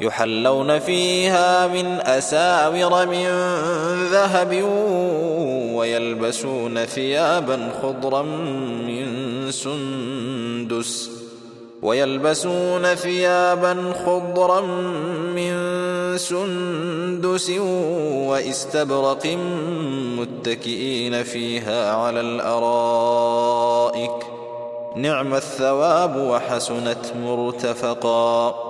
يحلون فيها من أساور من ذهب ويلبسون ثيابا خضرا من سندس ويلبسون ثيابا خضرا من سندس وإستبرق متكئين فيها على الأرائك نعم الثواب وحسنت مرتفقا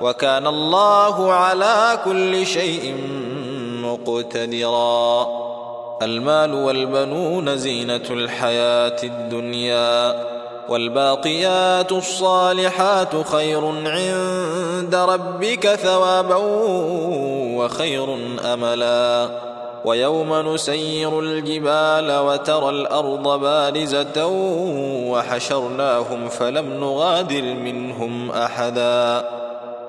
وكان الله على كل شيء مقتدرا. المال والبنون زينة الحياة الدنيا والباقيات الصالحات خير عند ربك ثوابا وخير أملا. ويوم نسير الجبال وترى الأرض بارزة وحشرناهم فلم نغادر منهم أحدا.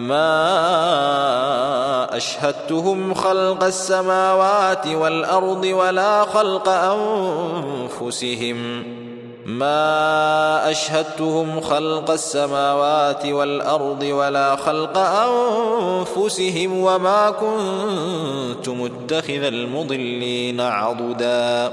ما أشهدتهم خلق السماوات والأرض ولا خلق أنفسهم. ما أشهدتهم خلق السماوات والأرض ولا خلق أنفسهم وما كنت متخذ المضلين عضدا.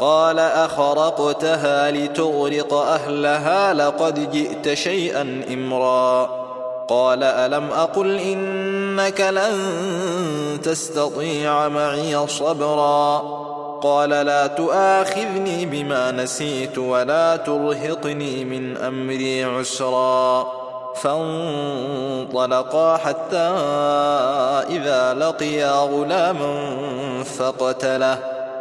قال أخرقتها لتغرق أهلها لقد جئت شيئا إمرا. قال ألم أقل إنك لن تستطيع معي صبرا. قال لا تؤاخذني بما نسيت ولا ترهقني من أمري عسرا. فانطلقا حتى إذا لقيا غلاما فقتله.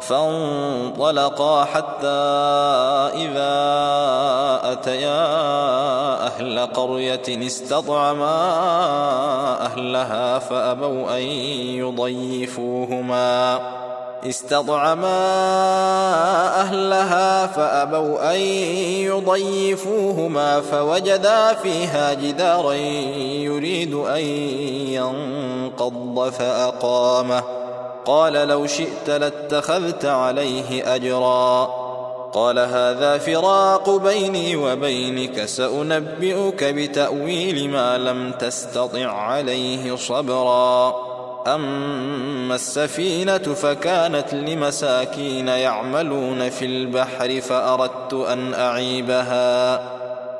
فانطلقا حتى إذا أتيا أهل قرية استطعما أهلها فأبوا أن يضيفوهما. استطعما أهلها فأبوا أن يضيفوهما فوجدا فيها جدارا يريد أن ينقض فأقامه. قال لو شئت لاتخذت عليه أجرا. قال هذا فراق بيني وبينك سأنبئك بتأويل ما لم تستطع عليه صبرا. أما السفينة فكانت لمساكين يعملون في البحر فأردت أن أعيبها.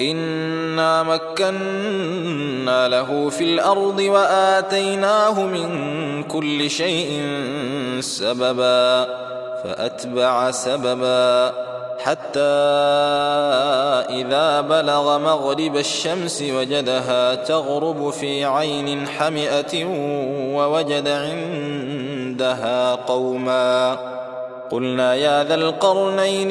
إنا مكنا له في الأرض وآتيناه من كل شيء سببا فأتبع سببا حتى إذا بلغ مغرب الشمس وجدها تغرب في عين حمئة ووجد عندها قوما قلنا يا ذا القرنين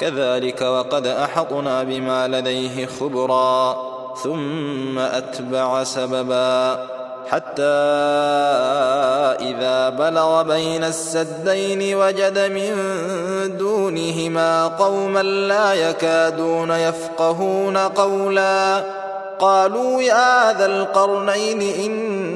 كذلك وقد أحطنا بما لديه خبرا ثم أتبع سببا حتى إذا بلغ بين السدين وجد من دونهما قوما لا يكادون يفقهون قولا قالوا يا ذا القرنين إن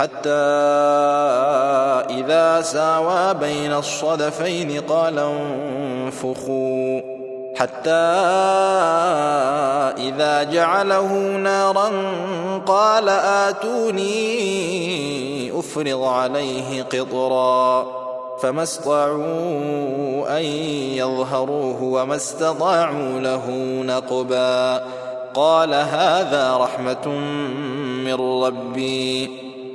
حتى إذا ساوى بين الصدفين قال انفخوا حتى إذا جعله نارا قال آتوني افرض عليه قطرا فما استطاعوا أن يظهروه وما استطاعوا له نقبا قال هذا رحمة من ربي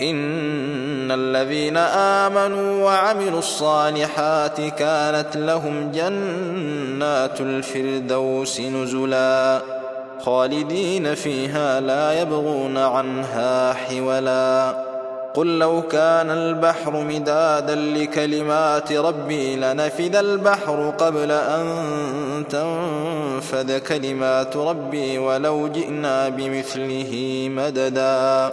إن الذين آمنوا وعملوا الصالحات كانت لهم جنات الفردوس نزلا خالدين فيها لا يبغون عنها حولا. قل لو كان البحر مدادا لكلمات ربي لنفد البحر قبل أن تنفد كلمات ربي ولو جئنا بمثله مددا.